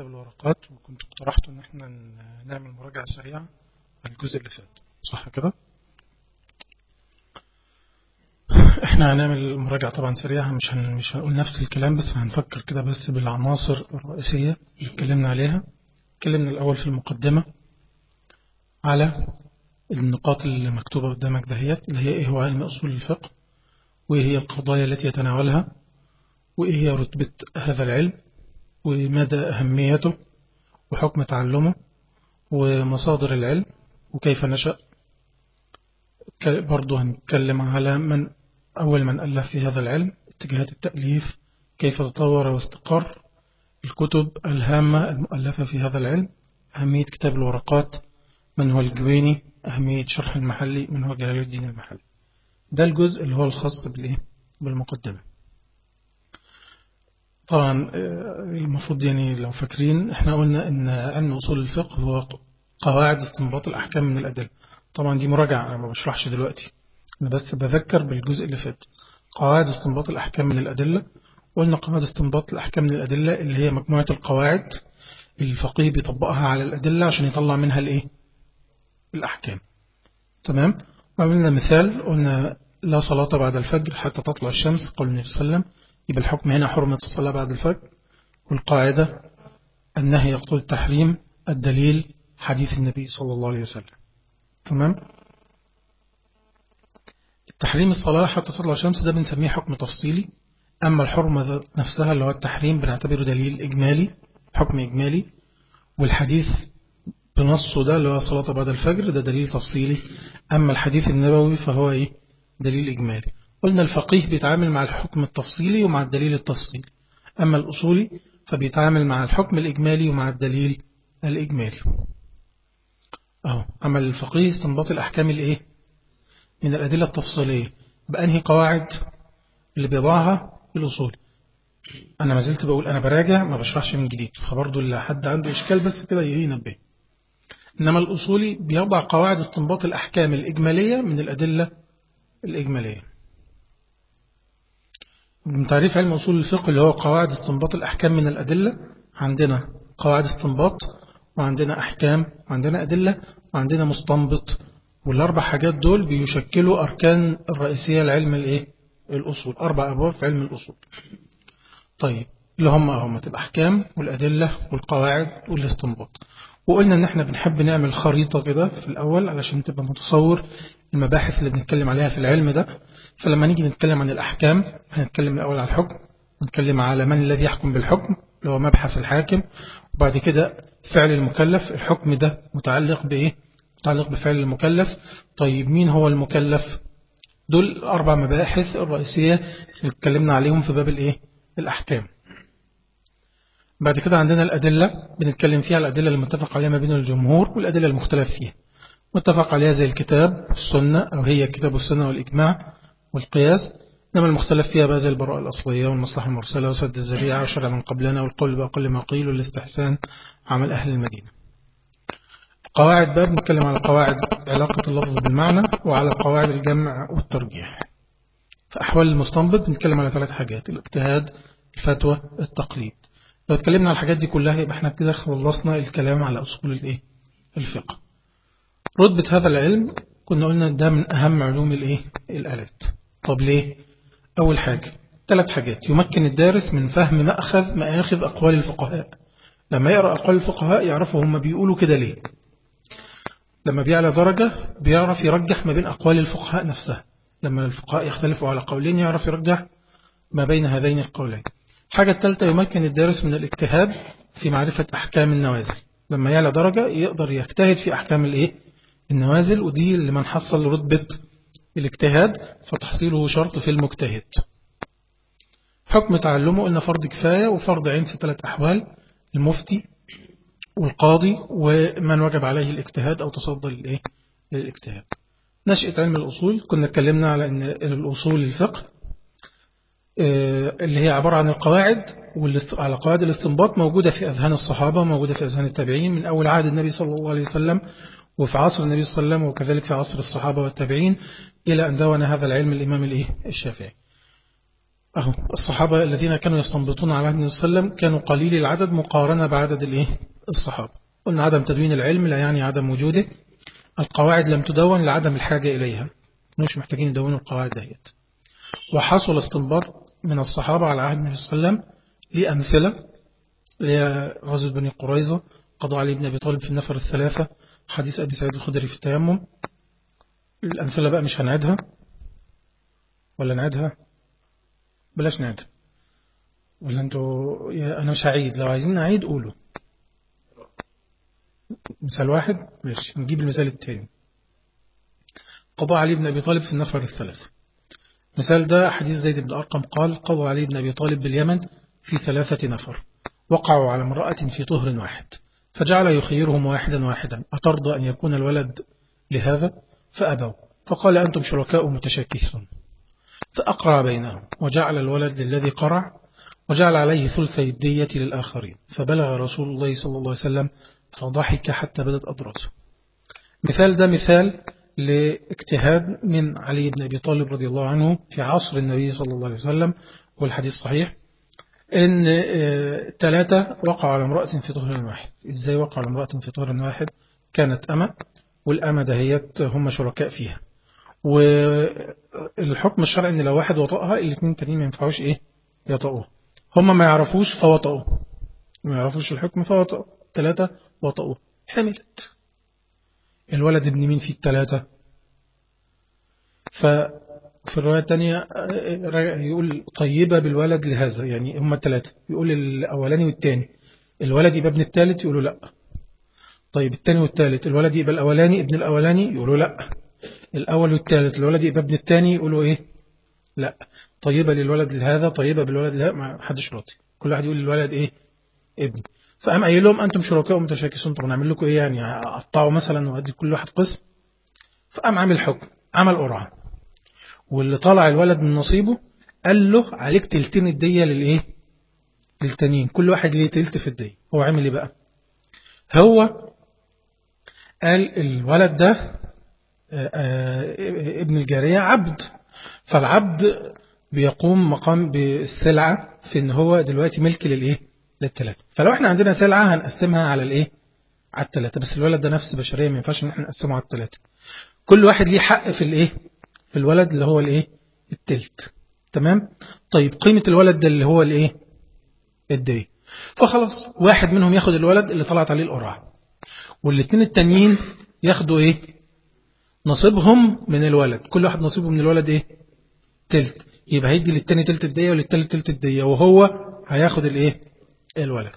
الورقات وكنت اقترحت إن إحنا نعمل مراجعة سريعة على الجزء اللي فات. صح كده؟ إحنا هنعمل مراجعة طبعا سريعة مش هن مش هنقول نفس الكلام بس هنفكر كده بس بالعناصر الرئيسية اللي اتكلمنا عليها. اتكلمنا الأول في المقدمة على النقاط اللي مكتوبة قدامك دهيت اللي هي إيه هو علم أصول الفقه وإيه هي القضايا التي يتناولها وإيه هي رتبة هذا العلم. ومدى أهميته وحكم تعلمه ومصادر العلم وكيف نشأ. برضو هنتكلم على من أول من ألف في هذا العلم اتجاهات التأليف كيف تطور واستقر الكتب الهامة المؤلفة في هذا العلم أهمية كتاب الورقات من هو الجويني أهمية شرح المحلي من هو جلال الدين المحلي. ده الجزء اللي هو الخاص بالمقدمة. طبعا المفروض يعني لو فاكرين إحنا قلنا إن علم أصول الفقه هو قواعد استنباط الأحكام من الأدلة. طبعا دي مراجعة أنا ما بشرحش دلوقتي. أنا بس بذكر بالجزء اللي فات. قواعد استنباط الأحكام من الأدلة. قلنا قواعد استنباط الأحكام من الأدلة اللي هي مجموعة القواعد الفقيه بيطبقها على الأدلة عشان يطلع منها الإيه؟ الأحكام. تمام؟ وعملنا مثال قلنا لا صلاة بعد الفجر حتى تطلع الشمس قال النبي صلى الله عليه وسلم. يبقى الحكم هنا حرمة الصلاة بعد الفجر والقاعدة النهي يقتضي التحريم الدليل حديث النبي صلى الله عليه وسلم. تمام؟ التحريم الصلاة حتى تطلع الشمس ده بنسميه حكم تفصيلي. أما الحرمة نفسها اللي هو التحريم بنعتبره دليل إجمالي حكم إجمالي. والحديث بنصه ده اللي هو صلاة بعد الفجر ده دليل تفصيلي. أما الحديث النبوي فهو إيه؟ دليل إجمالي. قلنا الفقيه بيتعامل مع الحكم التفصيلي ومع الدليل التفصيلي. أما الأصولي فبيتعامل مع الحكم الإجمالي ومع الدليل الإجمالي. أهو أما الفقيه استنباط الأحكام الإيه؟ من الأدلة التفصيلية. بأنهي قواعد اللي بيضعها الأصول؟ أنا ما زلت بقول أنا براجع ما بشرحش من جديد. فبرضو اللي حد عنده إشكال بس كده ينبه. إنما الأصولي بيضع قواعد استنباط الأحكام الإجمالية من الأدلة الإجمالية. من تعريف علم أصول الفقه اللي هو قواعد استنباط الأحكام من الأدلة عندنا قواعد استنباط وعندنا أحكام وعندنا أدلة وعندنا مستنبط. والأربع حاجات دول بيشكلوا أركان الرئيسية لعلم الإيه؟ الأصول. أربع أبواب في علم الأصول. طيب اللي هم هم الأحكام والأدلة والقواعد والاستنباط. وقلنا إن إحنا بنحب نعمل خريطة كده في الأول علشان تبقى متصور المباحث اللي بنتكلم عليها في العلم ده. فلما نيجي نتكلم عن الأحكام هنتكلم الأول عن الحكم نتكلم على من الذي يحكم بالحكم اللي هو مبحث الحاكم. وبعد كده فعل المكلف الحكم ده متعلق بإيه؟ متعلق بفعل المكلف. طيب مين هو المكلف؟ دول أربع مباحث الرئيسية اللي اتكلمنا عليهم في باب الإيه؟ الأحكام. بعد كده عندنا الأدلة بنتكلم فيها الأدلة المتفق عليها ما بين الجمهور والأدلة المختلف فيها. متفق عليها زي الكتاب والسنة أو هي الكتاب والسنة والإجماع والقياس. إنما المختلف فيها زي البراءة الأصلية والمصلحة المرسلة وسد الذريعة وشرع من قبلنا والقول بأقل ما قيل والاستحسان عمل أهل المدينة. قواعد باب نتكلم على قواعد علاقة اللفظ بالمعنى وعلى قواعد الجمع والترجيح. في أحوال المستنبط نتكلم على ثلاث حاجات الاجتهاد الفتوى التقليد. لو اتكلمنا على الحاجات دي كلها يبقى إحنا كده خلصنا الكلام على أصول الإيه؟ الفقه. رتبة هذا العلم كنا قلنا ده من أهم علوم الإيه؟ الآلات. طب ليه؟ أول حاجة ثلاث حاجات. يمكن الدارس من فهم مأخذ مآخذ أقوال الفقهاء. لما يقرأ أقوال الفقهاء يعرفوا هم بيقولوا كده ليه. لما بيعلى درجة بيعرف يرجح ما بين أقوال الفقهاء نفسها. لما الفقهاء يختلفوا على قولين يعرف يرجح ما بين هذين القولين. الحاجة الثالثة يمكن الدارس من الاجتهاد في معرفة أحكام النوازل. لما يعلى درجة يقدر يجتهد في أحكام الإيه؟ النوازل ودي لمن حصل رتبة الاجتهاد فتحصيله شرط في المجتهد. حكم تعلمه إن فرض كفاية وفرض عين في ثلاث أحوال المفتي والقاضي ومن وجب عليه الاجتهاد أو تصدى للإيه؟ للاجتهاد. نشأة علم الأصول كنا اتكلمنا على أن الأصول الفقه اللي هي عبارة عن القواعد على قواعد الاستنباط موجودة في أذهان الصحابة موجودة في أذهان التابعين. من أول عهد النبي صلى الله عليه وسلم وفي عصر النبي صلى الله عليه وسلم وكذلك في عصر الصحابة والتابعين إلى أن دون هذا العلم الإمام الإيه؟ الشافعي. أهو الصحابة الذين كانوا يستنبطون على النبي صلى الله عليه وسلم كانوا قليل العدد مقارنة بعدد الإيه؟ الصحابة. قلنا عدم تدوين العلم لا يعني عدم وجوده. القواعد لم تدون لعدم الحاجة إليها. مش محتاجين يدونوا القواعد دهيت. وحصل استنباط من الصحابة على عهد النبي صلى الله عليه وسلم لأمثلة. لغزوة بني قريظة قضى علي بن أبي طالب في النفر الثلاثة. حديث أبي سعيد الخدري في التيمم. الأمثلة بقى مش هنعدها ولا نعدها بلاش نعدها ولا أنتوا أنا مش هعيد. لو عايزين نعيد قولوا. مثال واحد. ماشي. نجيب المثال الثاني قضى علي بن أبي طالب في النفر الثلاث. مثال ده حديث زيد بن أرقم قال قضى علي بن أبي طالب باليمن في ثلاثة نفر. وقعوا على امرأة في طهر واحد. فجعل يخيرهم واحدا واحدا. أترضى أن يكون الولد لهذا؟ فأبوا. فقال أنتم شركاء متشاكسون. فأقرع بينهم وجعل الولد للذي قرع وجعل عليه ثلثي الدية للآخرين. فبلغ رسول الله صلى الله عليه وسلم فضحك حتى بدت أدراسه مثال ده مثال لاجتهاد من علي بن أبي طالب رضي الله عنه في عصر النبي صلى الله عليه وسلم والحديث صحيح. إن ثلاثة وقعوا على امرأة في طهر واحد. إزاي وقعوا على امرأة في طهر واحد؟ كانت أمة والأمة دهيت هم شركاء فيها. والحكم الشرعي إن لو واحد وطأها الاثنين تانيين ما ينفعوش إيه؟ يطأوها هم ما يعرفوش فوطأوا ما يعرفوش الحكم فوطأوا ثلاثة وطأوا حملت. الولد ابن مين في الثلاثة ففي الرواية الثانية يقول طيبة بالولد لهذا يعني هم الثلاثة يقول الأولاني والثاني الولد يبقى ابن الثالث يقولوا لأ. طيب الثاني والثالث الولد يبقى الأولاني ابن الأولاني؟ يقولوا لأ. الأول والثالث الولد يبقى ابن الثاني يقولوا إيه؟ لأ. طيبة للولد لهذا طيبة بالولد لهذا؟ ما حدش راضي. كل واحد يقول للولد إيه؟ ابن. فقام قايل لهم أنتم شركاء متشاكسون طب نعمل لكم إيه يعني؟ أقطعوا مثلا وأدي كل واحد قسم. فقام عامل حكم عمل قرعة. واللي طلع الولد من نصيبه قال له عليك تلتين الدية للإيه؟ للتانيين. كل واحد ليه تلت في الدية. هو عمل إيه بقى؟ هو قال الولد ده ابن الجارية عبد. فالعبد بيقوم مقام بالسلعة في إن هو دلوقتي ملك للإيه؟ للثلاثة فلو إحنا عندنا سلعة هنقسمها على الإيه؟ على الثلاثة بس الولد ده نفس بشرية ما ينفعش إن إحنا نقسمه على الثلاثة كل واحد ليه حق في الإيه؟ في الولد اللي هو الايه؟ التلت. تمام؟ طيب قيمة الولد ده اللي هو الايه؟ الدية فخلاص واحد منهم ياخد الولد اللي طلعت عليه القرعة والاثنين التانيين ياخدوا إيه؟ نصيبهم من الولد. كل واحد نصيبه من الولد إيه؟ تلت. يبقى هيدي للتاني تلت الدية وللتالت تلت الدية وهو هياخد الايه؟ الولد.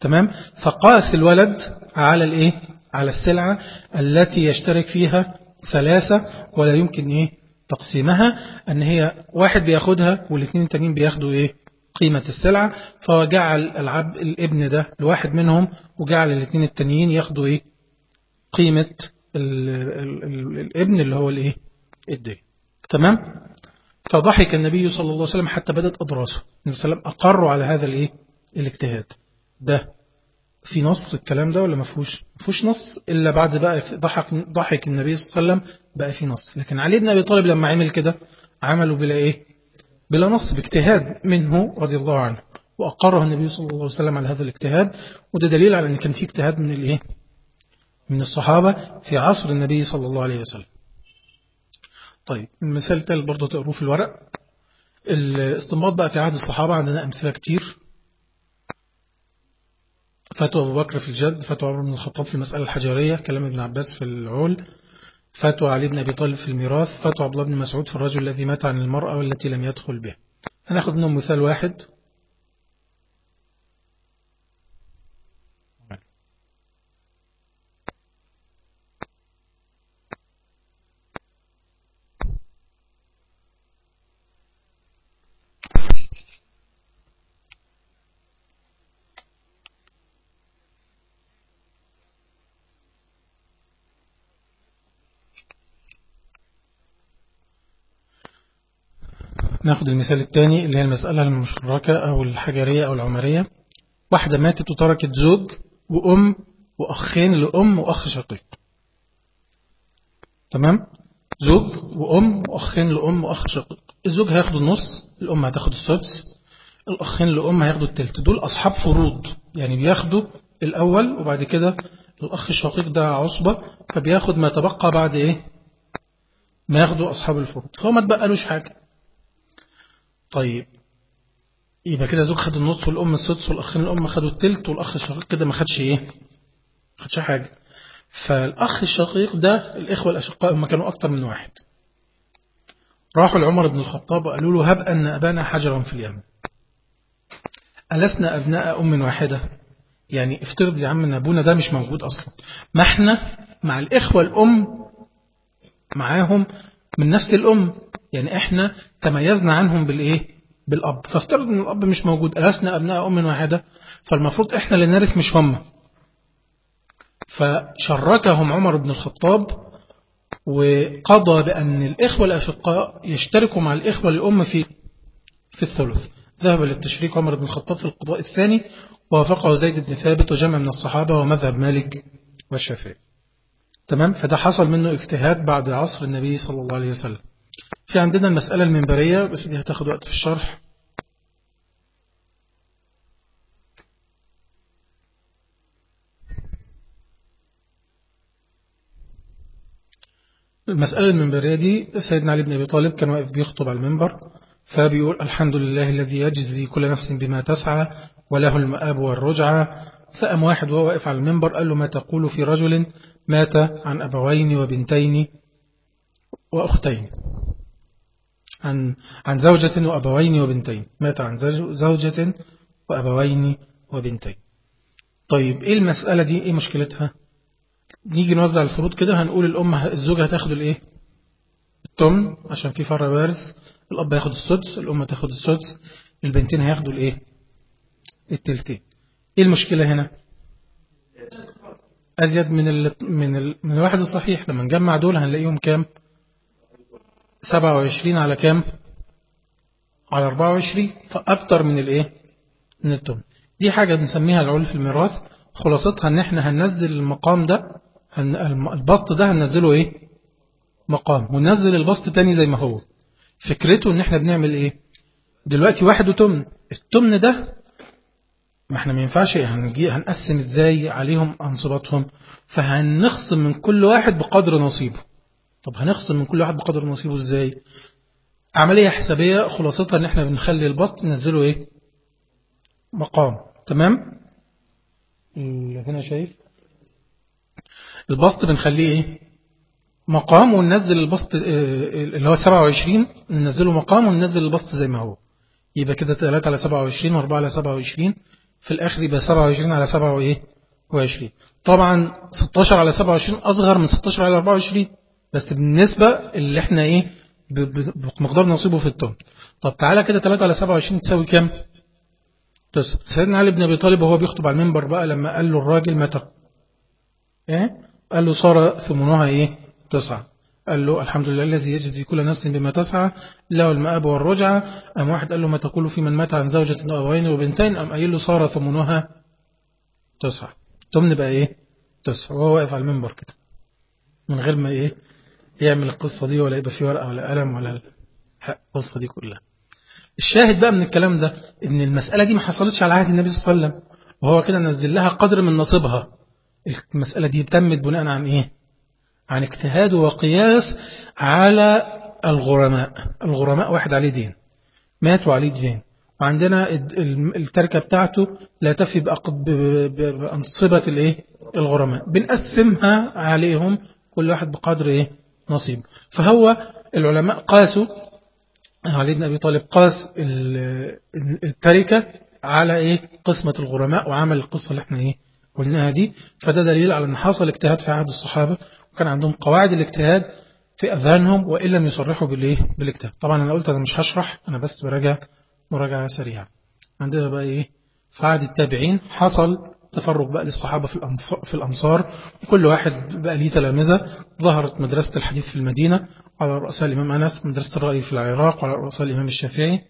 تمام؟ فقاس الولد على الايه؟ على السلعة التي يشترك فيها ثلاثة ولا يمكن إيه تقسيمها أن هي واحد بياخدها والاثنين التانيين بياخدوا إيه قيمة السلعة فجعل العب الابن ده لواحد منهم وجعل الاثنين التانيين ياخدوا إيه قيمة ال ال ال الابن اللي هو الإيه الدين تمام؟ فضحك النبي صلى الله عليه وسلم حتى بدت أدراسه. النبي صلى الله عليه وسلم أقروا على هذا الإيه الاجتهاد ده. في نص الكلام ده ولا ما فيهوش؟ ما فيهوش نص إلا بعد بقى ضحك ضحك النبي صلى الله عليه وسلم بقى في نص. لكن علي بن أبي طالب لما عمل كده عمله بلا إيه؟ بلا نص باجتهاد منه رضي الله عنه وأقره النبي صلى الله عليه وسلم على هذا الاجتهاد. وده دليل على أن كان في اجتهاد من الإيه؟ من الصحابة في عصر النبي صلى الله عليه وسلم. طيب المثال الثالث برضه تقروه في الورق. الاستنباط بقى في عهد الصحابة عندنا أمثلة كتير. فتوى أبو بكر في الجد فتوى عمر بن الخطاب في المسألة الحجرية كلام ابن عباس في العول فتوى علي بن أبي طالب في الميراث فتوى عبد الله بن مسعود في الرجل الذي مات عن المرأة والتي لم يدخل به. هناخد منهم مثال واحد. ناخد المثال الثاني اللي هي المسألة المشركة أو الحجرية أو العمرية. واحدة ماتت وتركت زوج وأم وأخين لأم وأخ شقيق. تمام؟ زوج وأم وأخين لأم وأخ شقيق. الزوج هياخد النص الأم هتاخد السدس الأخين لأم هياخدوا التلت. دول أصحاب فروض يعني بياخدوا الأول وبعد كده الأخ الشقيق ده عصبة فبياخد ما تبقى بعد إيه؟ ما ياخدوا أصحاب الفروض. فهو ما تبقلوش حاجة. طيب. يبقى كده زوج خد النص والأم السدس والأخين الأم خدوا التلت والأخ الشقيق كده ما خدش إيه؟ ما خدش حاجة. فالأخ الشقيق ده الإخوة الأشقاء هم كانوا أكتر من واحد. راحوا لعمر بن الخطاب وقالوا له هب أن أبانا حجرا في اليمن. ألسنا أبناء أم واحدة؟ يعني افترض يا عم إن أبونا ده مش موجود أصلا. ما إحنا مع الإخوة الأم معاهم من نفس الأم. يعني إحنا تميزنا عنهم بالإيه؟ بالأب. فافترض إن الأب مش موجود ألسنا أبناء أم واحدة فالمفروض إحنا اللي نرث مش هم. فشركهم عمر بن الخطاب وقضى بأن الإخوة الأشقاء يشتركوا مع الإخوة الأم في في الثلث. ذهب للتشريك عمر بن الخطاب في القضاء الثاني ووافقه زيد بن ثابت وجمع من الصحابة ومذهب مالك والشافعي. تمام؟ فده حصل منه اجتهاد بعد عصر النبي صلى الله عليه وسلم. في عندنا المسألة المنبرية بس دي هتاخد وقت في الشرح. المسألة المنبرية دي سيدنا علي بن أبي طالب كان واقف بيخطب على المنبر فبيقول الحمد لله الذي يجزي كل نفس بما تسعى وله المآب والرجعة فأم واحد وهو واقف على المنبر قال له ما تقول في رجل مات عن أبوين وبنتين وأختين؟ عن عن زوجة وأبوين وبنتين. مات عن زوجة وأبوين وبنتين. طيب إيه المسألة دي؟ إيه مشكلتها؟ نيجي نوزع الفروض كده هنقول الأم الزوجة هتاخد الإيه؟ التمن عشان في فرع وارث. الأب هياخد السدس الأم هتاخد السدس البنتين هياخدوا الإيه؟ التلتين. إيه المشكلة هنا؟ أزيد من ال من ال من الواحد الصحيح. لما نجمع دول هنلاقيهم كام؟ 27 على كام؟ على 24 فأكتر من الإيه؟ من التمن دي حاجة بنسميها العول في الميراث. خلاصتها إن إحنا هننزل المقام ده هن البسط ده هننزله إيه؟ مقام. وننزل البسط تاني زي ما هو. فكرته إن إحنا بنعمل إيه؟ دلوقتي واحد وتمن التمن ده ما إحنا ما ينفعش هنجي هنقسم إزاي عليهم انصباتهم فهنخصم من كل واحد بقدر نصيبه. طب هنخصم من كل واحد بقدر نصيبه إزاي؟ عملية حسابية خلاصتها إن إحنا بنخلي البسط ننزله إيه؟ مقام تمام؟ هنا شايف؟ البسط بنخليه إيه؟ مقام وننزل البسط اللي هو 27 ننزله مقام وننزل البسط زي ما هو. يبقى كده 3 على 27 و4 على 27 في الآخر يبقى 27 على 27 طبعا 16 على 27 أصغر من 16 على 24 بس بالنسبة اللي إحنا إيه بمقدار نصيبه في التون طب تعالى كده 3 على 27 تساوي كام؟ تسعة سيدنا علي بن أبي طالب وهو بيخطب على المنبر بقى لما قال له الراجل متى؟ إيه؟ قال له صار ثمنها إيه؟ تسعة. قال له الحمد لله الذي يجزي كل نفس بما تسعى له المآب والرجعة. أم واحد قال له ما تقول في من مات عن زوجة أبوين وبنتين؟ أم قايل له صار ثمنها تسعة. تمن بقى إيه؟ تسعة. وهو واقف على المنبر كده. من غير ما إيه؟ يعمل القصة دي ولا يبقى في ورقة ولا قلم ولا القصة دي كلها. الشاهد بقى من الكلام ده إن المسألة دي ما حصلتش على عهد النبي صلى الله عليه وسلم. وهو كده نزل لها قدر من نصيبها. المسألة دي تمت بناء عن إيه؟ عن اجتهاد وقياس على الغرماء. الغرماء واحد عليه دين. مات وعليه دين. وعندنا التركة بتاعته لا تفي بأنصبة الإيه؟ الغرماء. بنقسمها عليهم كل واحد بقدر إيه؟ نصيب. فهو العلماء قاسوا علي بن أبي طالب قاس التركة على إيه؟ قسمة الغرماء وعمل القصة اللي إحنا إيه؟ قلناها دي. فده دليل على أن حصل اجتهاد في عهد الصحابة وكان عندهم قواعد الاجتهاد في أذهانهم وإن لم يصرحوا بالإيه؟ بالاجتهاد. طبعا أنا قلت أنا مش هشرح أنا بس براجع مراجعة سريعة. عندنا بقى إيه؟ في عهد التابعين حصل تفرق بقى للصحابة في الأمصار وكل واحد بقى ليه تلامذة ظهرت مدرسة الحديث في المدينة على رؤساء الإمام أنس مدرسة الرأي في العراق وعلى رؤساء الإمام الشافعي.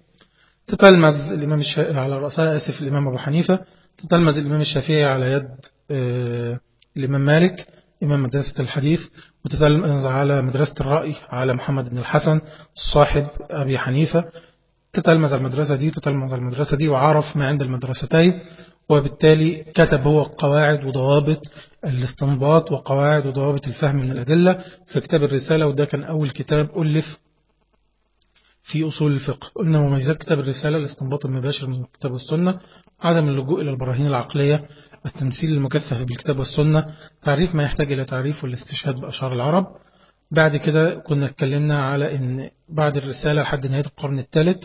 تتلمذ الإمام على رؤساء آسف الإمام أبو حنيفة. تتلمذ الإمام الشافعي على يد آه الإمام مالك إمام مدرسة الحديث. وتتلمذ على مدرسة الرأي على محمد بن الحسن صاحب أبي حنيفة. تتلمذ على المدرسة دي تتلمذ على المدرسة دي وعرف ما عند المدرستين. وبالتالي كتب هو قواعد وضوابط الاستنباط وقواعد وضوابط الفهم من الأدلة في كتاب الرسالة وده كان أول كتاب ألف في أصول الفقه. قلنا مميزات كتاب الرسالة الاستنباط المباشر من الكتاب والسنة عدم اللجوء إلى البراهين العقلية التمثيل المكثف بالكتاب والسنة تعريف ما يحتاج إلى تعريف والاستشهاد بأشار العرب. بعد كده كنا اتكلمنا على أن بعد الرسالة لحد نهاية القرن الثالث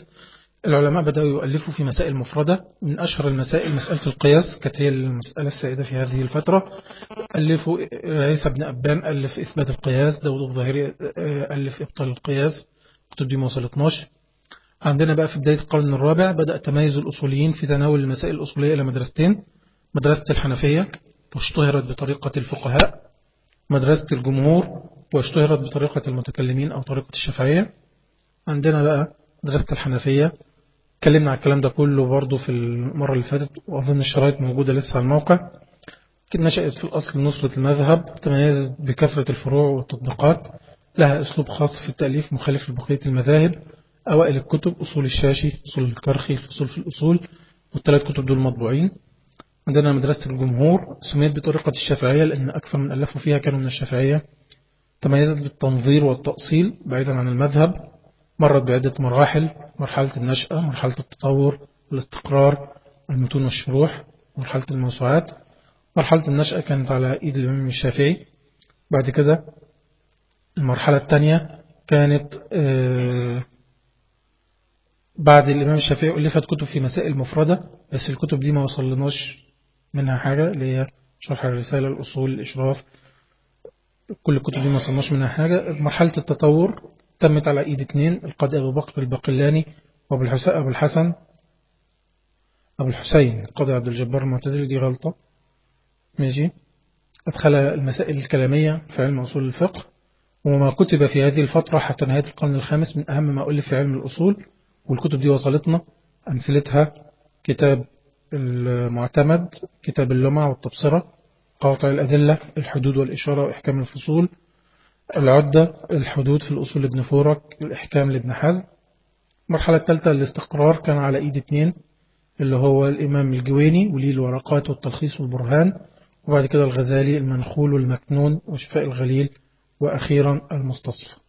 العلماء بدأوا يؤلفوا في مسائل مفردة. من أشهر المسائل مسألة القياس كانت هي المسألة السائدة في هذه الفترة. ألفوا عيسى بن أبان ألف إثبات القياس داود الظاهري ألف إبطال القياس كتب دي ما وصلتناش عندنا بقى في بداية القرن الرابع بدأ تميز الأصوليين في تناول المسائل الأصولية إلى مدرستين. مدرسة الحنفية واشتهرت بطريقة الفقهاء. مدرسة الجمهور واشتهرت بطريقة المتكلمين أو طريقة الشافعية عندنا بقى مدرسة الحنفية اتكلمنا على الكلام ده كله برضه في المرة اللي فاتت وأظن الشرايط موجودة لسه على الموقع. نشأت في الأصل نصرة المذهب تميزت بكثرة الفروع والتطبيقات لها أسلوب خاص في التأليف مخالف لبقية المذاهب أوائل الكتب أصول الشاشي أصول الكرخي الفصول في الأصول والثلاث كتب دول مطبوعين. عندنا مدرسة الجمهور سميت بطريقة الشافعية لأن أكثر من ألفوا فيها كانوا من الشافعية. تميزت بالتنظير والتأصيل بعيدا عن المذهب. مرت بعدة مراحل مرحلة النشأة مرحلة التطور الاستقرار المتون والشروح مرحلة الموسوعات. مرحلة النشأة كانت على إيد الإمام الشافعي. بعد كده المرحلة الثانية كانت آه، بعد الإمام الشافعي ألفت كتب في مسائل مفردة بس الكتب دي ما وصلناش منها حاجة اللي هي شرح الرسالة الأصول الإشراف كل الكتب دي ما وصلناش منها حاجة. مرحلة التطور تمت على إيد اثنين القاضي أبو بكر الباقلاني وأبو الحسن أبو الحسين القاضي عبد الجبار المعتزلي دي غلطة. ماشي. أدخل المسائل الكلامية في علم أصول الفقه وما كتب في هذه الفترة حتى نهاية القرن الخامس من أهم ما ألف في علم الأصول والكتب دي وصلتنا. أمثلتها كتاب المعتمد كتاب اللمع والتبصرة قواطع الأدلة الحدود والإشارة وإحكام الفصول. العدة الحدود في الأصول لابن فورك الإحكام لابن حزم. المرحلة الثالثة الاستقرار كان على إيد اثنين اللي هو الإمام الجويني وليه الورقات والتلخيص والبرهان وبعد كده الغزالي المنخول والمكنون وشفاء الغليل وأخيرا المستصفى.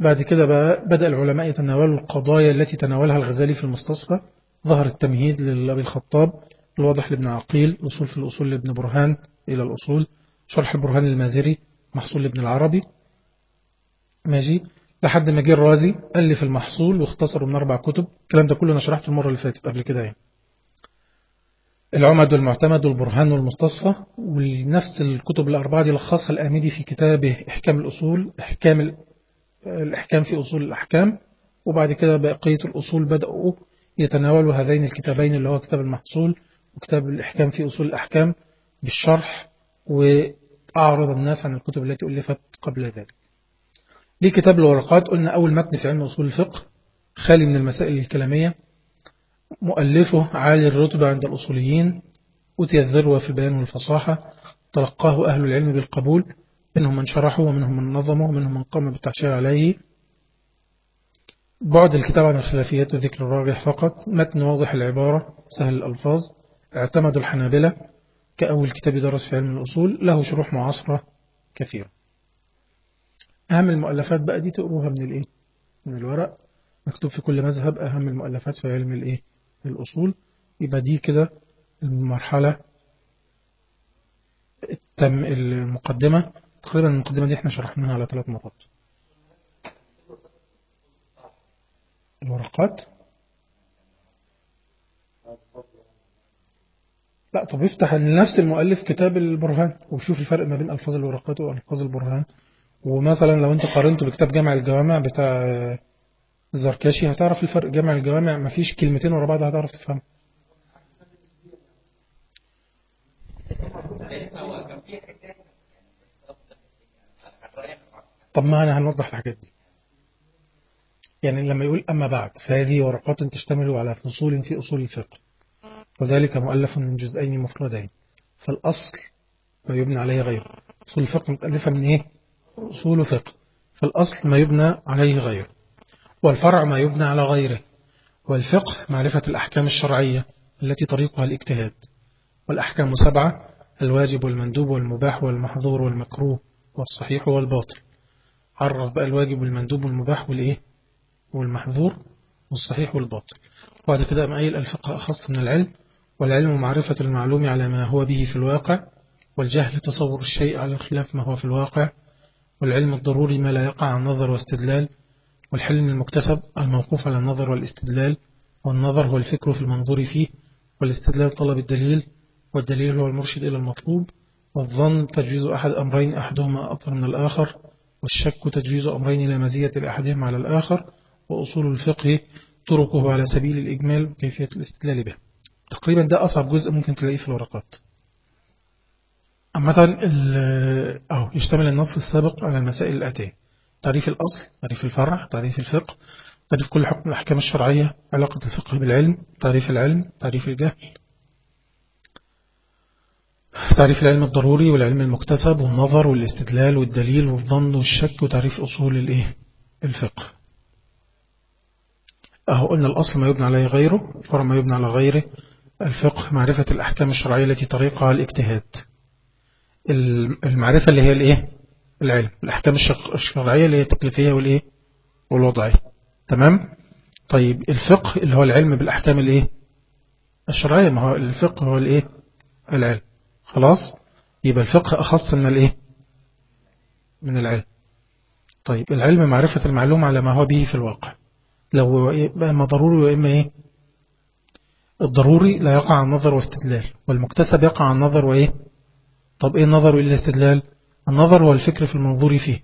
بعد كده بقى بدأ العلماء يتناولوا القضايا التي تناولها الغزالي في المستصفى. ظهر التمهيد للأبي الخطاب الواضح لابن عقيل أصول في الأصول لابن برهان إلى الأصول شرح البرهان المازري محصول لابن العربي. ماشي. لحد ما جه الرازي ألف المحصول واختصره من أربع كتب. الكلام ده كله أنا شرحته المرة اللي فاتت قبل كده يعني. العمد والمعتمد والبرهان والمستصفى ونفس الكتب الأربعة دي لخصها الآمدي في كتابه إحكام الأصول إحكام الإحكام في أصول الأحكام. وبعد كده بقية الأصول بدأوا يتناولوا هذين الكتابين اللي هو كتاب المحصول وكتاب الإحكام في أصول الأحكام بالشرح وأعرض الناس عن الكتب التي ألفت قبل ذلك. دي كتاب الورقات؟ قلنا أول متن في علم أصول الفقه خالي من المسائل الكلامية مؤلفه عالي الرتبة عند الأصوليين أتي الذروة في البيان والفصاحة تلقاه أهل العلم بالقبول منهم من شرحه ومنهم من نظمه ومنهم من قام بالتعشير عليه. بعد الكتاب عن الخلافيات وذكر الراجح فقط متن واضح العبارة سهل الألفاظ اعتمد الحنابلة كأول كتاب درس في علم الأصول له شروح معاصرة كثيرة. أهم المؤلفات بقى دي تقروها من الإيه؟ من الورق. مكتوب في كل مذهب أهم المؤلفات في علم الإيه؟ الأصول. يبقى دي كده المرحلة التم المقدمة. تقريبا المقدمة دي إحنا شرحناها على ثلاث مرات الورقات. لا طب افتح لنفس المؤلف كتاب البرهان وشوف الفرق ما بين ألفاظ الورقات وألفاظ البرهان. ومثلا لو أنت قارنته بكتاب جامع الجوامع بتاع الزركاشي هتعرف الفرق. جامع الجوامع مفيش كلمتين ورا بعض هتعرف تفهم طب ما أنا هنوضح الحاجات دي. يعني لما يقول أما بعد فهذه ورقات تشتمل على فصول في أصول الفقه. وذلك مؤلف من جزئين مفردين. فالأصل ما يبنى عليه غيره. أصول الفقه متألفة من إيه؟ أصول فقه فالأصل ما يبنى عليه غيره. والفرع ما يبنى على غيره. والفقه معرفة الأحكام الشرعية التي طريقها الاجتهاد. والأحكام سبعة الواجب والمندوب والمباح والمحظور والمكروه والصحيح والباطل. عرف بقى الواجب والمندوب والمباح والإيه؟ والمحظور والصحيح والباطل. وبعد كده أم قايل الفقه أخص من العلم. والعلم معرفة المعلوم على ما هو به في الواقع والجهل تصور الشيء على خلاف ما هو في الواقع والعلم الضروري ما لا يقع عن نظر واستدلال والحلم المكتسب الموقوف على النظر والاستدلال والنظر هو الفكر في المنظور فيه والاستدلال طلب الدليل والدليل هو المرشد إلى المطلوب والظن تجويز أحد أمرين أحدهما أطر من الآخر والشك تجويز أمرين لا مزية لأحدهما على الآخر وأصول الفقه طرقه على سبيل الإجمال وكيفية الاستدلال به. تقريبا ده أصعب جزء ممكن تلاقيه في الورقات. عامة أو يشتمل النص السابق على المسائل الآتية. تعريف الأصل تعريف الفرع تعريف الفقه تعريف كل حكم الأحكام الشرعية علاقة الفقه بالعلم تعريف العلم تعريف الجهل. تعريف العلم الضروري والعلم المكتسب والنظر والاستدلال والدليل والظن والشك وتعريف أصول الإيه؟ الفقه. أهو قلنا الأصل ما يبنى عليه غيره الفرع ما يبنى على غيره. الفقه معرفة الأحكام الشرعية التي طريقها الاجتهاد. المعرفة اللي هي الإيه؟ العلم. الأحكام الشرعية اللي هي التكليفية والإيه؟ والوضعية. تمام؟ طيب الفقه اللي هو العلم بالأحكام الإيه؟ الشرعية. ما هو الفقه هو الإيه؟ العلم. خلاص؟ يبقى الفقه أخص من الإيه؟ من العلم. طيب العلم معرفة المعلوم على ما هو به في الواقع. لو إما ضروري وإما إيه؟ الضروري لا يقع عن نظر واستدلال والمكتسب يقع عن نظر وإيه؟ طب إيه النظر وإيه الاستدلال؟ النظر هو الفكر في المنظور فيه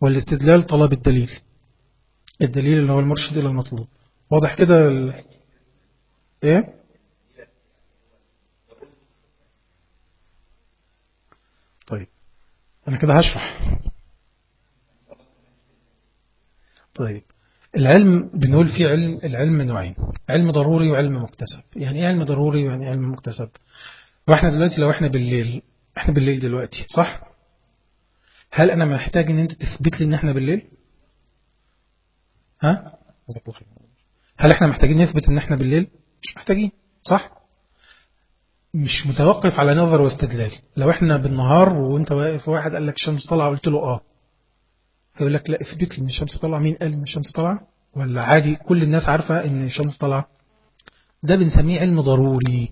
والاستدلال طلب الدليل. الدليل اللي هو المرشد إلى المطلوب. واضح كده ال... إيه؟ طيب أنا كده هشرح. طيب. العلم بنقول فيه علم العلم نوعين علم ضروري وعلم مكتسب. يعني إيه علم ضروري ويعني علم مكتسب؟ وإحنا دلوقتي لو إحنا بالليل إحنا بالليل دلوقتي صح؟ هل أنا محتاج إن أنت تثبت لي إن إحنا بالليل؟ ها؟ هل إحنا محتاجين نثبت إن إحنا بالليل؟ مش محتاجين صح؟ مش متوقف على نظر واستدلال. لو إحنا بالنهار وإنت واقف واحد قال لك الشمس طالعة قلت له آه. هيقول لك لا اثبت لي إن الشمس طالعة. مين قال إن الشمس طالعة؟ ولا عادي كل الناس عارفة إن الشمس طالعة. ده بنسميه علم ضروري.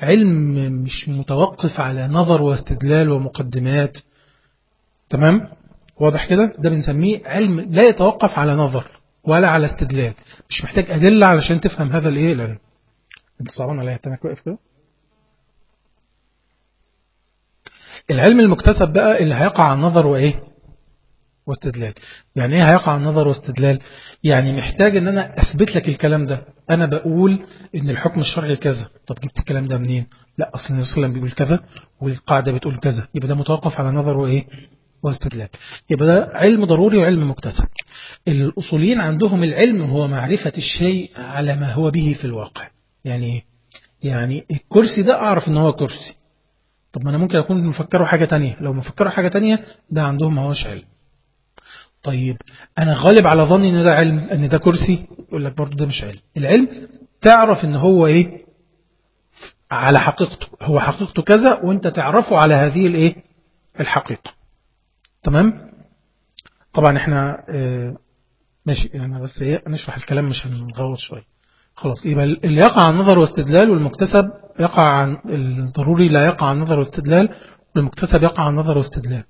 علم مش متوقف على نظر واستدلال ومقدمات. تمام؟ واضح كده؟ ده بنسميه علم لا يتوقف على نظر ولا على استدلال. مش محتاج أدلة علشان تفهم هذا الإيه العلم. أنت صعبان عليا تنك واقف كده؟ العلم المكتسب بقى اللي هيقع عن نظر وإيه؟ واستدلال. يعني إيه هيقع عن نظر واستدلال؟ يعني محتاج أن أنا أثبت لك الكلام ده. أنا بقول أن الحكم الشرعي كذا. طب جبت الكلام ده منين؟ لا أصلا النبي صلى الله عليه وسلم بيقول كذا والقاعدة بتقول كذا. يبقى ده متوقف على نظر وإيه؟ واستدلال. يبقى ده علم ضروري وعلم مكتسب. الأصوليين عندهم العلم هو معرفة الشيء على ما هو به في الواقع. يعني يعني الكرسي ده أعرف أنه هو كرسي. طب ما أنا ممكن أكون مفكره حاجة تانية. لو مفكره حاجة تانية ده عندهم ما هوش علم. طيب أنا غالب على ظني أن ده علم أن ده كرسي يقول لك برضو ده مش علم. العلم تعرف أن هو إيه؟ على حقيقته. هو حقيقته كذا وأنت تعرفه على هذه الإيه؟ الحقيقة. تمام؟ طبعا إحنا آه ماشي يعني بس إيه نشرح الكلام مش هنغوط شوية. خلاص يبقى اللي يقع عن نظر واستدلال والمكتسب يقع عن الضروري لا يقع عن نظر واستدلال والمكتسب يقع عن نظر واستدلال.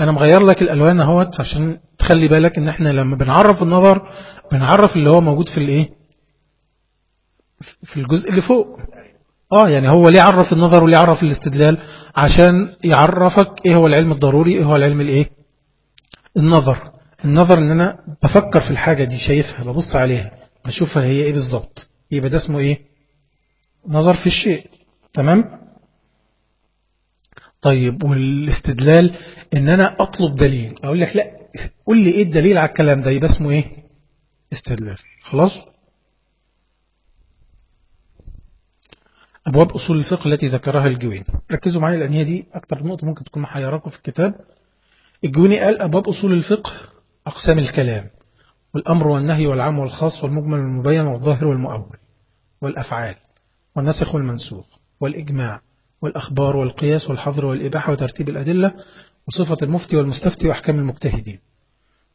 أنا مغير لك الألوان أهوت عشان تخلي بالك إن إحنا لما بنعرف النظر بنعرف اللي هو موجود في الإيه؟ في الجزء اللي فوق. آه يعني هو ليه عرف النظر وليه عرف الاستدلال؟ عشان يعرفك إيه هو العلم الضروري إيه هو العلم الإيه؟ النظر. النظر إن أنا بفكر في الحاجة دي شايفها ببص عليها بشوفها هي إيه بالظبط. يبقى ده اسمه إيه؟ نظر في الشيء. تمام؟ طيب والاستدلال إن أنا أطلب دليل. أقول لك لا قول لي إيه الدليل على الكلام ده؟ يبقى اسمه إيه؟ استدلال. خلاص؟ أبواب أصول الفقه التي ذكرها الجوين. ركزوا معايا لأن هي دي أكتر نقطة ممكن تكون محيراكم في الكتاب. الجويني قال أبواب أصول الفقه أقسام الكلام والأمر والنهي والعام والخاص والمجمل والمبين والظاهر والمؤول والأفعال والنسخ والمنسوخ والإجماع والأخبار والقياس والحظر والإباحة وترتيب الأدلة وصفة المفتي والمستفتي وأحكام المجتهدين.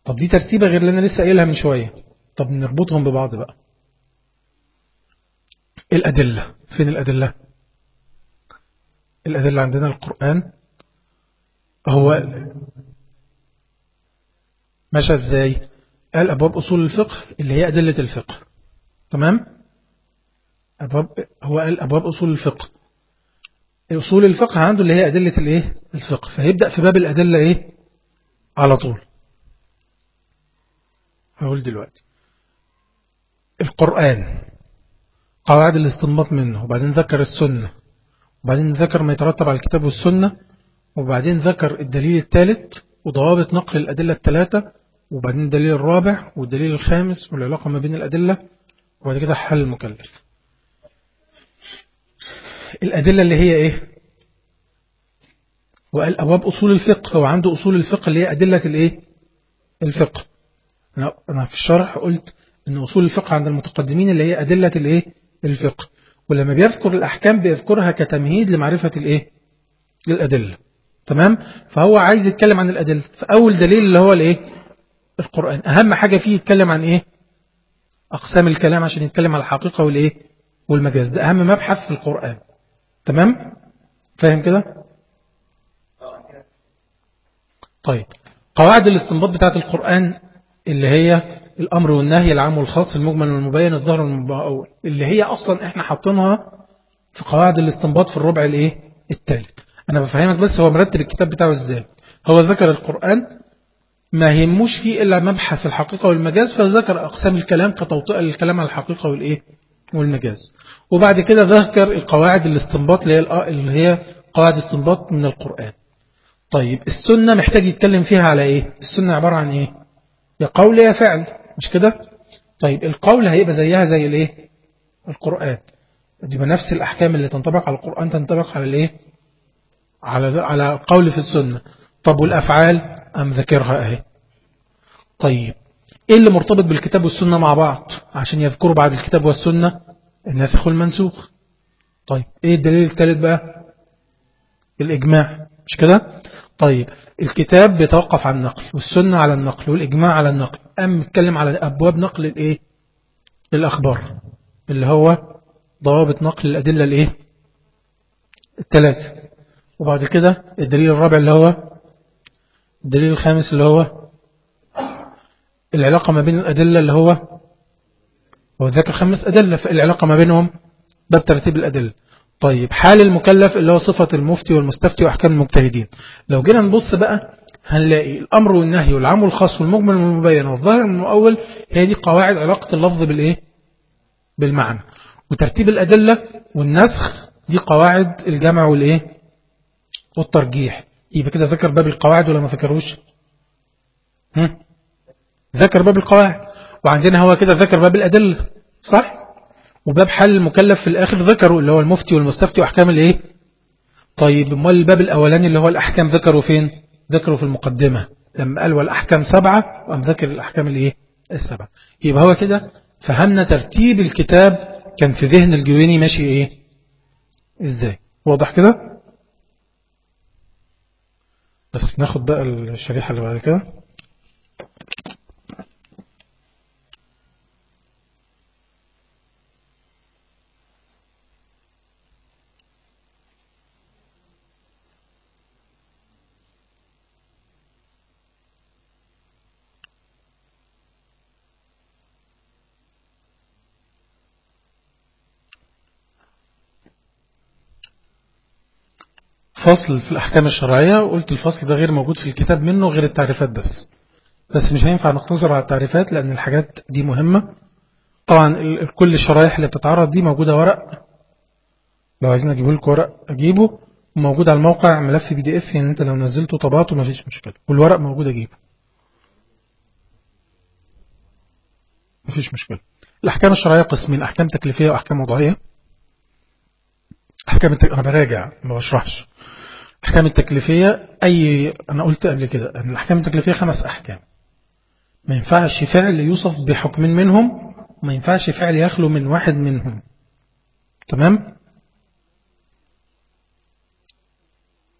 طب دي ترتيبة غير أنا لسه قايلها من شوية. طب نربطهم ببعض بقى. الأدلة. فين الأدلة؟ الأدلة عندنا القرآن. هو ماشى إزاي؟ قال أبواب أصول الفقه اللي هي أدلة الفقه. تمام؟ أبواب هو قال أبواب أصول الفقه. أصول الفقه عنده اللي هي أدلة الإيه؟ الفقه. فيبدأ في باب الأدلة إيه؟ على طول. هقول دلوقتي. القرآن قواعد الاستنباط منه وبعدين ذكر السنة وبعدين ذكر ما يترتب على الكتاب والسنة وبعدين ذكر الدليل الثالث وضوابط نقل الأدلة الثلاثة وبعدين الدليل الرابع والدليل الخامس والعلاقة ما بين الأدلة وبعد كده حل المكلف الأدلة اللي هي إيه؟ وقال أبواب أصول الفقه هو عنده أصول الفقه اللي هي أدلة الإيه؟ الفقه. أنا في الشرح قلت أن أصول الفقه عند المتقدمين اللي هي أدلة الإيه؟ الفقه. ولما بيذكر الأحكام بيذكرها كتمهيد لمعرفة الإيه؟ الأدلة تمام؟ فهو عايز يتكلم عن الأدلة. فأول دليل اللي هو الإيه؟ القرآن. أهم حاجة فيه يتكلم عن إيه؟ أقسام الكلام عشان يتكلم على الحقيقة والإيه؟ والمجاز. ده أهم مبحث في القرآن. تمام؟ فاهم كده؟ طيب قواعد الاستنباط بتاعت القرآن اللي هي الأمر والنهي العام والخاص المجمل والمبين الظهر والمبين اللي هي أصلا إحنا حاطينها في قواعد الاستنباط في الربع الإيه؟ الثالث أنا بفهمك بس هو مرتب الكتاب بتاعه إزاي. هو ذكر القرآن ما يهموش فيه إلا مبحث الحقيقة والمجاز فذكر أقسام الكلام كتوطئة للكلام على الحقيقة والإيه؟ والمجاز. وبعد كده ذكر القواعد الاستنباط اللي هي قواعد استنباط من القرآن. طيب السنة محتاج يتكلم فيها على إيه؟ السنة عبارة عن إيه؟ يا قول يا فعل. مش كده؟ طيب القول هيبقى زيها زي الإيه؟ القرآن. دي نفس الأحكام اللي تنطبق على القرآن تنطبق على الإيه؟ على على القول في السنة. طب والأفعال؟ أم ذكرها أهي. طيب إيه اللي مرتبط بالكتاب والسنة مع بعض؟ عشان يذكروا بعد الكتاب والسنة الناسخ والمنسوخ طيب إيه الدليل الثالث بقى؟ الإجماع. مش كده؟ طيب الكتاب بيتوقف على النقل والسنة على النقل والإجماع على النقل. أم نتكلم على أبواب نقل الإيه؟ الأخبار اللي هو ضوابط نقل الأدلة الإيه؟ الثلاثة وبعد كده الدليل الرابع اللي هو الدليل الخامس اللي هو العلاقة ما بين الأدلة اللي هو هو ذكر خمس أدلة فالعلاقة ما بينهم باب ترتيب الأدلة. طيب حال المكلف اللي هو صفة المفتي والمستفتي وأحكام المجتهدين. لو جينا نبص بقى هنلاقي الأمر والنهي والعام والخاص والمجمل والمبين والظاهر المؤول هي دي قواعد علاقة اللفظ بالإيه؟ بالمعنى. وترتيب الأدلة والنسخ دي قواعد الجمع والإيه؟ والترجيح. يبقى كده ذكر باب القواعد ولا ما ذكروش؟ هم؟ ذكر باب القواعد. وعندنا هو كده ذكر باب الأدلة صح؟ وباب حل المكلف في الآخر ذكروا اللي هو المفتي والمستفتي وأحكام الإيه؟ طيب أمال الباب الأولاني اللي هو الأحكام ذكروا فين؟ ذكروا في المقدمة. لما قال والأحكام سبعة وأم ذكر الأحكام الإيه؟ السبعة. يبقى هو كده فهمنا ترتيب الكتاب كان في ذهن الجويني ماشي إيه؟ إزاي؟ واضح كده؟ بس ناخد بقى الشريحة اللي بعد كده. فصل في الأحكام الشرعية وقلت الفصل ده غير موجود في الكتاب منه غير التعريفات بس. بس مش هينفع نقتصر على التعريفات لأن الحاجات دي مهمة. طبعا كل الشرايح اللي بتتعرض دي موجودة ورق. لو عايزين أجيبه لك ورق أجيبه وموجود على الموقع ملف بي دي اف يعني أنت لو نزلته طبعته مفيش مشكلة. والورق موجود أجيبه. مفيش مشكلة. الأحكام الشرعية قسمين أحكام تكليفية وأحكام وضعية. أحكام التك... أنا براجع ما بشرحش. الأحكام التكليفية أي أنا قلت قبل كده أن الأحكام التكليفية خمس أحكام. ما ينفعش فعل يوصف بحكم منهم وما ينفعش فعل يخلو من واحد منهم. تمام؟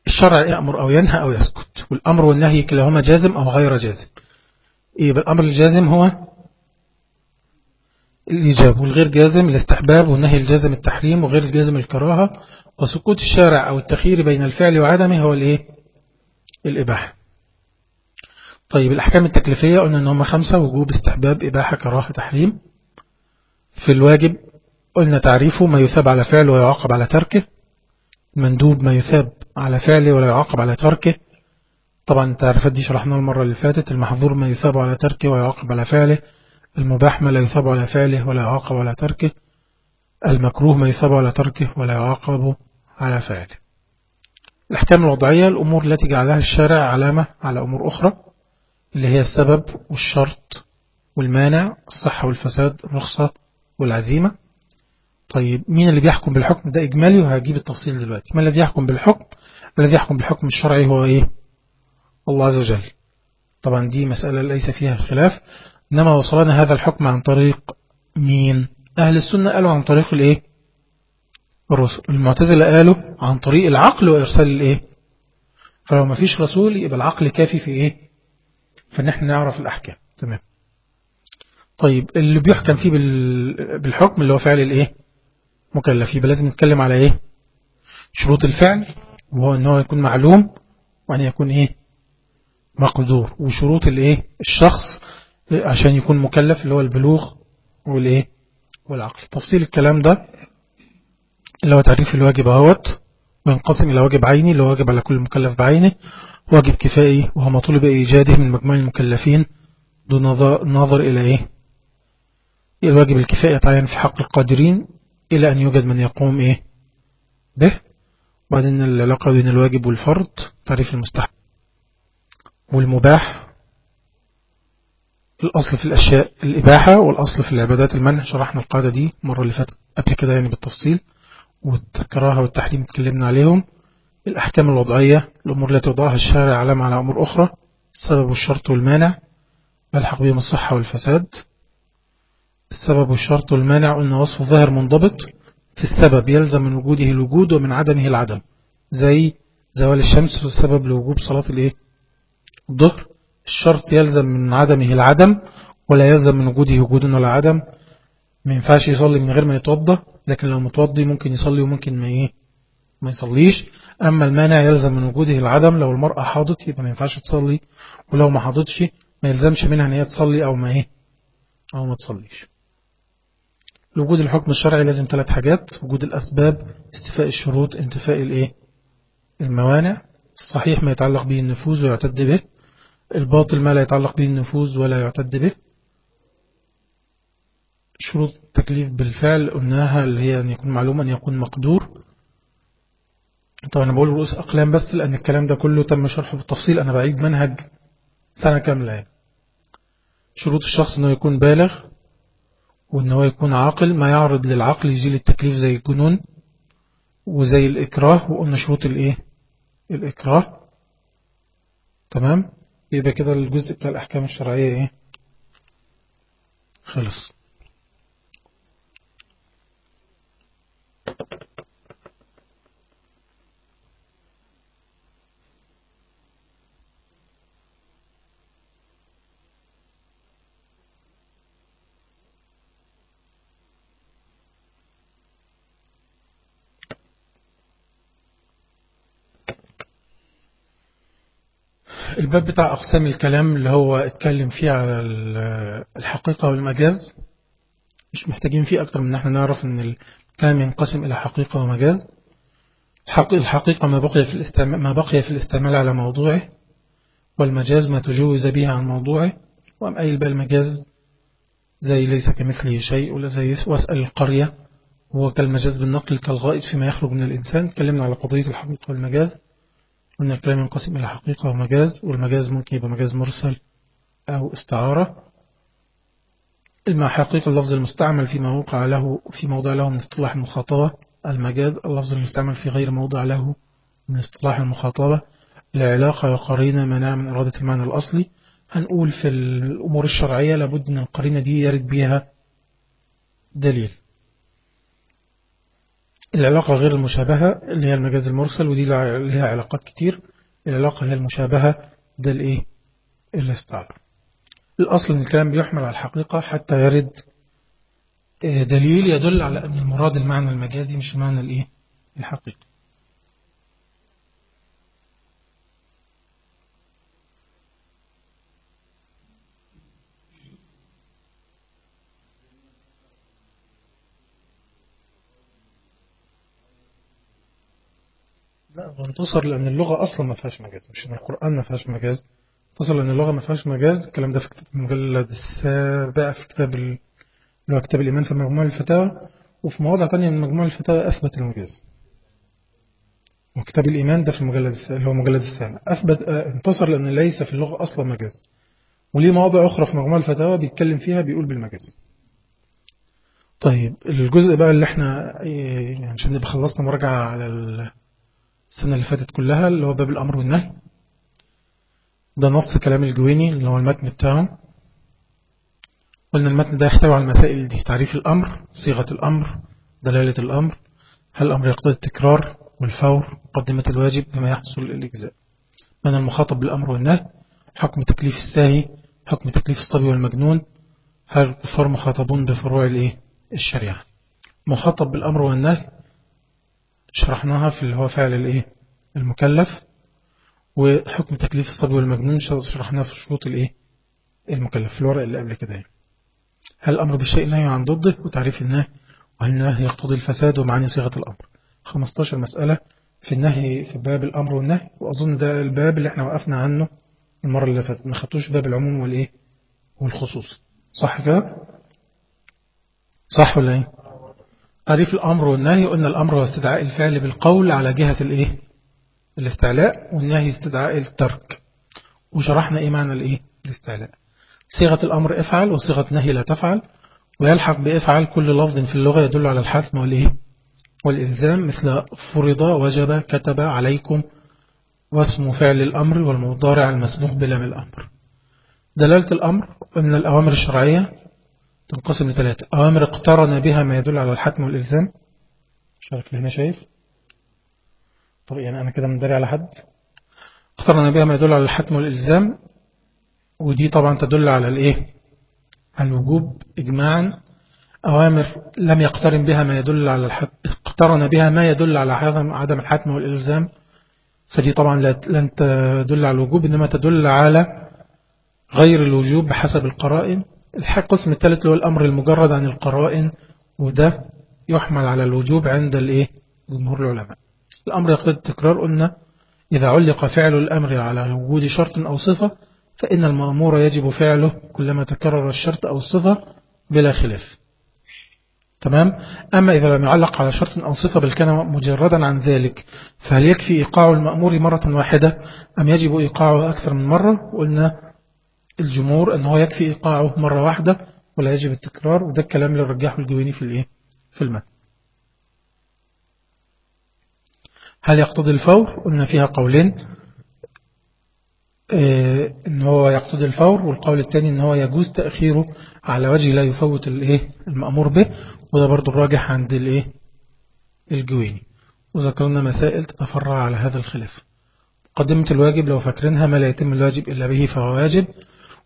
الشرع يأمر أو ينهى أو يسكت والأمر والنهي كلاهما جازم أو غير جازم. إيه بالأمر الجازم هو؟ الإيجاب والغير جازم الاستحباب والنهي الجازم التحريم وغير الجازم الكراهة وسكوت الشارع أو التخيير بين الفعل وعدمه هو الإيه؟ الإباحة. طيب الأحكام التكليفية قلنا أن خمسة وجوب استحباب إباحة كراهة تحريم. في الواجب قلنا تعريفه ما يثاب على فعل ويعاقب على تركه. المندوب ما يثاب على فعله ولا يعاقب على تركه. طبعا التعريفات دي شرحناها المرة اللي فاتت المحظور ما يثاب على تركه ويعاقب على فعله. المباح ما لا يثاب على فعله ولا يعاقب على تركه المكروه ما يثاب على تركه ولا يعاقب على فعله. الأحكام الوضعية الأمور التي جعلها الشارع علامة على أمور أخرى اللي هي السبب والشرط والمانع الصحة والفساد الرخصة والعزيمة. طيب مين اللي بيحكم بالحكم؟ ده إجمالي وهجيب التفصيل دلوقتي. ما الذي يحكم بالحكم؟ الذي يحكم بالحكم الشرعي هو إيه؟ الله عز وجل. طبعا دي مسألة ليس فيها خلاف. إنما وصلنا هذا الحكم عن طريق مين؟ أهل السنة قالوا عن طريق الإيه؟ الرسل. المعتزلة قالوا عن طريق العقل وإرسال الإيه؟ فلو ما فيش رسول يبقى العقل كافي في إيه؟ فإن إحنا نعرف الأحكام. تمام. طيب اللي بيحكم فيه بالحكم اللي هو فعل الإيه؟ مكلف. يبقى لازم نتكلم على إيه؟ شروط الفعل وهو أنه يكون معلوم وأن يكون إيه؟ مقدور. وشروط الإيه؟ الشخص. عشان يكون مكلف اللي هو البلوغ والإيه؟ والعقل. تفصيل الكلام ده اللي هو تعريف الواجب أهوت وينقسم إلى واجب عيني اللي هو واجب على كل مكلف بعينه واجب كفائي وهو مطلوب إيجاده من مجموع المكلفين دون نظر إلى إيه؟ الواجب الكفائي يتعين في حق القادرين إلى أن يوجد من يقوم إيه؟ به. وبعدين العلاقة بين الواجب والفرض تعريف المستحب والمباح. الأصل في الأشياء الإباحة والأصل في العبادات المنع شرحنا القاعدة دي مرة اللي فاتت قبل كده يعني بالتفصيل والكراهة والتحريم اتكلمنا عليهم. الأحكام الوضعية الأمور التي وضعها الشارع علامة على أمور أخرى السبب والشرط والمانع ملحق بهم الصحة والفساد. السبب والشرط والمانع قلنا وصف ظاهر منضبط. في السبب يلزم من وجوده الوجود ومن عدمه العدم زي زوال الشمس والسبب لوجوب صلاة الإيه؟ الظهر. الشرط يلزم من عدمه العدم ولا يلزم من وجوده وجود ولا عدم ما ينفعش يصلي من غير ما يتوضى لكن لو متوضي ممكن يصلي وممكن ما إيه ما يصليش. أما المانع يلزم من وجوده العدم لو المرأة حاضت يبقى ما ينفعش تصلي ولو ما حاضتش ما يلزمش منها إن هي تصلي أو ما إيه أو ما تصليش. لوجود الحكم الشرعي لازم ثلاث حاجات وجود الأسباب استفاء الشروط انتفاء الإيه الموانع. الصحيح ما يتعلق به النفوذ ويعتد به. الباطل ما لا يتعلق به النفوذ ولا يعتد به. شروط التكليف بالفعل قلناها اللي هي أن يكون معلوم أن يكون مقدور. طبعا أنا بقول رؤوس أقلام بس لأن الكلام ده كله تم شرحه بالتفصيل. أنا بعيد منهج سنة كاملة يعني. شروط الشخص أنه يكون بالغ وأنه يكون عاقل. ما يعرض للعقل يزيل التكليف زي الجنون وزي الإكراه وقلنا شروط الإيه؟ الإكراه. تمام؟ يبقى كده الجزء بتاع الأحكام الشرعية إيه؟ خلص. الباب بتاع أقسام الكلام اللي هو اتكلم فيه على الحقيقة والمجاز مش محتاجين فيه أكتر من إحنا نعرف إن الكلام ينقسم إلى حقيقة ومجاز. الحقيقة ما بقي في الاستعمال, ما بقي في الاستعمال على موضوعه والمجاز ما تجوز به عن موضوعه. وأم أي بقى المجاز زي ليس كمثله شيء ولا زي واسأل القرية هو كالمجاز بالنقل كالغائط فيما يخرج من الإنسان. تكلمنا على قضية الحقيقة والمجاز. أن الكلام ينقسم إلى حقيقة ومجاز والمجاز ممكن يبقى مجاز مرسل أو استعارة. المع حقيقة اللفظ المستعمل فيما وقع له في موضع له من اصطلاح المخاطبة. المجاز اللفظ المستعمل في غير موضع له من اصطلاح المخاطبة. العلاقة وقرينة منع من إرادة المعنى الأصلي. هنقول في الأمور الشرعية لابد أن القرينة دي يرد بها دليل. العلاقة غير المشابهة اللي هي المجاز المرسل ودي لها علاقات كتير. العلاقة هي المشابهة ده الإيه؟ الاستعار الأصل أن الكلام بيحمل على الحقيقة حتى يرد آه، دليل يدل على أن المراد المعنى المجازي مش المعنى الإيه؟ الحقيقي. لا انتصر لأن اللغة أصلا ما فيهاش مجاز مش إن القرآن ما فيهاش مجاز. انتصر لأن اللغة ما فيهاش مجاز. الكلام ده في كتاب المجلد السابع في كتاب اللي هو كتاب الإيمان في مجموع الفتاوى. وفي مواضع تانية من مجموع الفتاوى أثبت المجاز. وكتاب الإيمان ده في المجلد اللي هو مجلد السابع. أثبت آه، انتصر لأن ليس في اللغة أصلا مجاز. وليه مواضع أخرى في مجموع الفتاوى بيتكلم فيها بيقول بالمجاز. طيب الجزء بقى اللي إحنا إيه، يعني عشان نبقى خلصنا مراجعة على السنة اللي فاتت كلها اللي هو باب الأمر والنهي. ده نص كلام الجويني اللي هو المتن بتاعه. قلنا المتن ده يحتوي على المسائل دي تعريف الأمر صيغة الأمر دلالة الأمر هل الأمر يقتضي التكرار والفور مقدمة الواجب بما يحصل الإجزاء من المخاطب بالأمر والنهي؟ حكم تكليف الساهي حكم تكليف الصبي والمجنون. هل الكفار مخاطبون بفروع الإيه؟ الشريعة. مخاطب بالأمر والنهي شرحناها في اللي هو فعل الايه؟ المكلف وحكم تكليف الصبي والمجنون شرحناها في شروط الايه؟ المكلف في الورق اللي قبل كده هل الأمر بالشيء نهي عن ضده؟ وتعريف النهي وهل النهي يقتضي الفساد ومعاني صيغة الأمر؟ 15 مسألة في النهي في باب الأمر والنهي وأظن ده الباب اللي إحنا وقفنا عنه المرة اللي فاتت. ما خدتوش باب العموم والإيه؟ والخصوص. صح كده؟ صح ولا إيه؟ تعريف الأمر والنهي قلنا الأمر هو استدعاء الفعل بالقول على جهة الإيه؟ الاستعلاء والنهي استدعاء الترك. وشرحنا إيه معنى الإيه؟ الاستعلاء. صيغة الأمر افعل وصيغة النهي لا تفعل ويلحق بافعل كل لفظ في اللغة يدل على الحتم والإيه والإلزام مثل فرض وجب كتب عليكم واسم فعل الأمر والمضارع المسبوق بلام الأمر. دلالة الأمر من الأوامر الشرعية تنقسم لثلاثة. أوامر اقترن بها ما يدل على الحتم والإلزام. مش عارف هنا شايف. طب يعني أنا كده مداري على حد. اقترن بها ما يدل على الحتم والإلزام. ودي طبعا تدل على الإيه؟ على الوجوب إجماعا. أوامر لم يقترن بها ما يدل على الحتم اقترن بها ما يدل على عدم الحتم والإلزام. فدي طبعا لن تدل على الوجوب إنما تدل على غير الوجوب بحسب القرائن. القسم الثالث اللي هو الأمر المجرد عن القرائن وده يحمل على الوجوب عند الإيه؟ جمهور العلماء. الأمر يقتضي التكرار قلنا إذا علق فعل الأمر على وجود شرط أو صفة فإن المأمور يجب فعله كلما تكرر الشرط أو الصفة بلا خلاف. تمام؟ أما إذا لم يعلق على شرط أو صفة بل كان مجردا عن ذلك فهل يكفي إيقاع المأمور مرة واحدة؟ أم يجب إيقاعه أكثر من مرة؟ قلنا الجمهور أنه يكفي إيقاعه مرة واحدة ولا يجب التكرار وده الكلام اللي رجحه الجويني في الإيه؟ في المتن. هل يقتضي الفور؟ قلنا فيها قولين. إيه إن هو يقتضي الفور والقول الثاني إن هو يجوز تأخيره على وجه لا يفوت الإيه؟ المأمور به وده برضو الراجح عند الإيه؟ الجويني. وذكرنا مسائل تتفرع على هذا الخلاف. مقدمة الواجب لو فاكرينها ما لا يتم الواجب إلا به فهو واجب.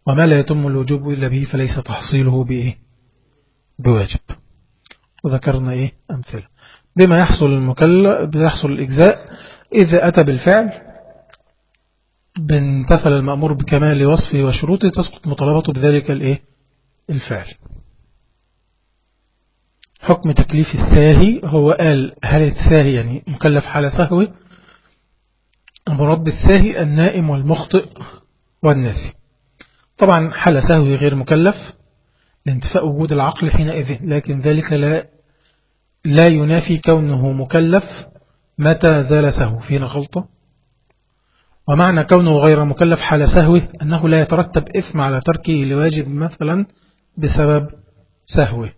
وما لا يتم الوجوب إلا به فليس تحصيله بإيه بواجب. وذكرنا إيه؟ أمثلة. بما يحصل المكلف بيحصل الإجزاء إذا أتى بالفعل بانتفل المأمور بكمال وصفه وشروطه تسقط مطالبته بذلك الإيه؟ الفعل. حكم تكليف الساهي هو قال هل الساهي يعني مكلف حال سهوه؟ المراد بالساهي النائم والمخطئ والناسي. طبعا حال سهوي غير مكلف لانتفاء وجود العقل حينئذ لكن ذلك لا, لا ينافي كونه مكلف متى زال سهو. فينا غلطة ومعنى كونه غير مكلف حال سهوه أنه لا يترتب إثم على تركه لواجب مثلا بسبب سهوه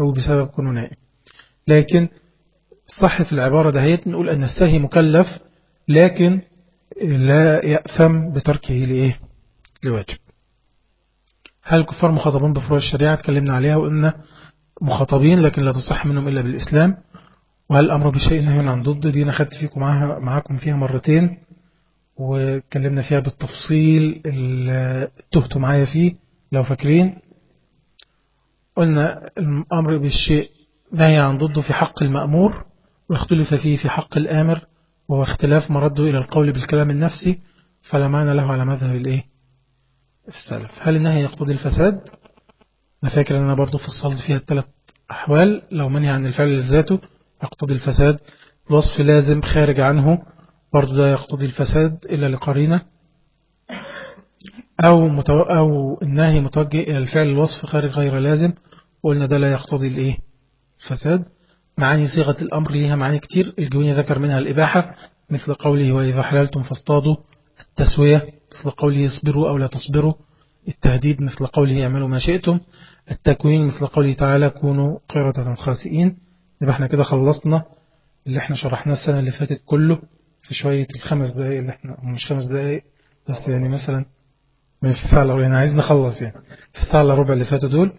أو بسبب كونه نائم لكن الصح في العبارة دهيت نقول أن السهي مكلف لكن لا يأثم بتركه لإيه؟ لواجب. هل الكفار مخاطبون بفروع الشريعة تكلمنا عليها وإن مخاطبين لكن لا تصح منهم إلا بالإسلام؟ وهل الأمر بشيء نهي عن ضد؟ دي أنا خدت فيكم معها معاكم فيها مرتين واتكلمنا فيها بالتفصيل تهتوا معايا فيه لو فاكرين. قلنا الأمر بالشيء نهي عن ضده في حق المأمور واختلف فيه في حق الآمر وهو اختلاف مرده إلى القول بالكلام النفسي فلا معنى له على مذهب الإيه؟ السلف. هل النهي يقتضي الفساد؟ أنا فاكر أن أنا برضو فصلت فيها الثلاث أحوال. لو منهي عن الفعل لذاته يقتضي الفساد. الوصف لازم خارج عنه برضو ده يقتضي الفساد إلا لقرينة. أو, متو... أو النهي متوجه إلى الفعل الوصف خارج غير لازم. وقلنا ده لا يقتضي الإيه؟ الفساد. معاني صيغة الأمر ليها معاني كتير. الجوني ذكر منها الإباحة مثل قوله وإذا حللتم فاصطادوا التسوية مثل قوله اصبروا أو لا تصبروا التهديد مثل قوله اعملوا ما شئتم التكوين مثل قوله تعالى كونوا قردة خاسئين. يبقى إحنا كده خلصنا اللي إحنا شرحناه السنة اللي فاتت كله في شوية الخمس دقايق اللي إحنا مش خمس دقايق بس يعني مثلا مش الساعة إلا يعني عايز نخلص يعني في الساعة إلا ربع اللي فاتوا دول.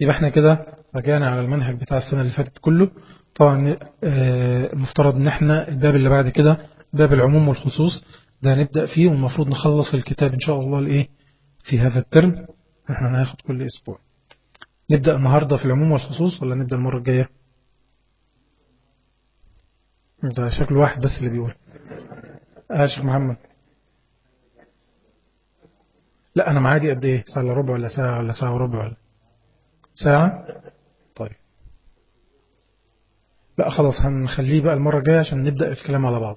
يبقى إحنا كده رجعنا على المنهج بتاع السنة اللي فاتت كله. طبعا آه المفترض إن إحنا الباب اللي بعد كده باب العموم والخصوص. ده نبدأ فيه والمفروض نخلص الكتاب إن شاء الله الإيه؟ في هذا الترم. إحنا هناخد كل أسبوع. نبدأ النهاردة في العموم والخصوص ولا نبدأ المرة الجاية؟ ده شكل واحد بس اللي بيقول. آه شيخ محمد. لا أنا معادي قد إيه؟ ساعة ربع ولا ساعة ولا ساعة وربع ولا ساعة؟ طيب. لا خلاص هنخليه بقى المرة الجاية عشان نبدأ الكلام على بعض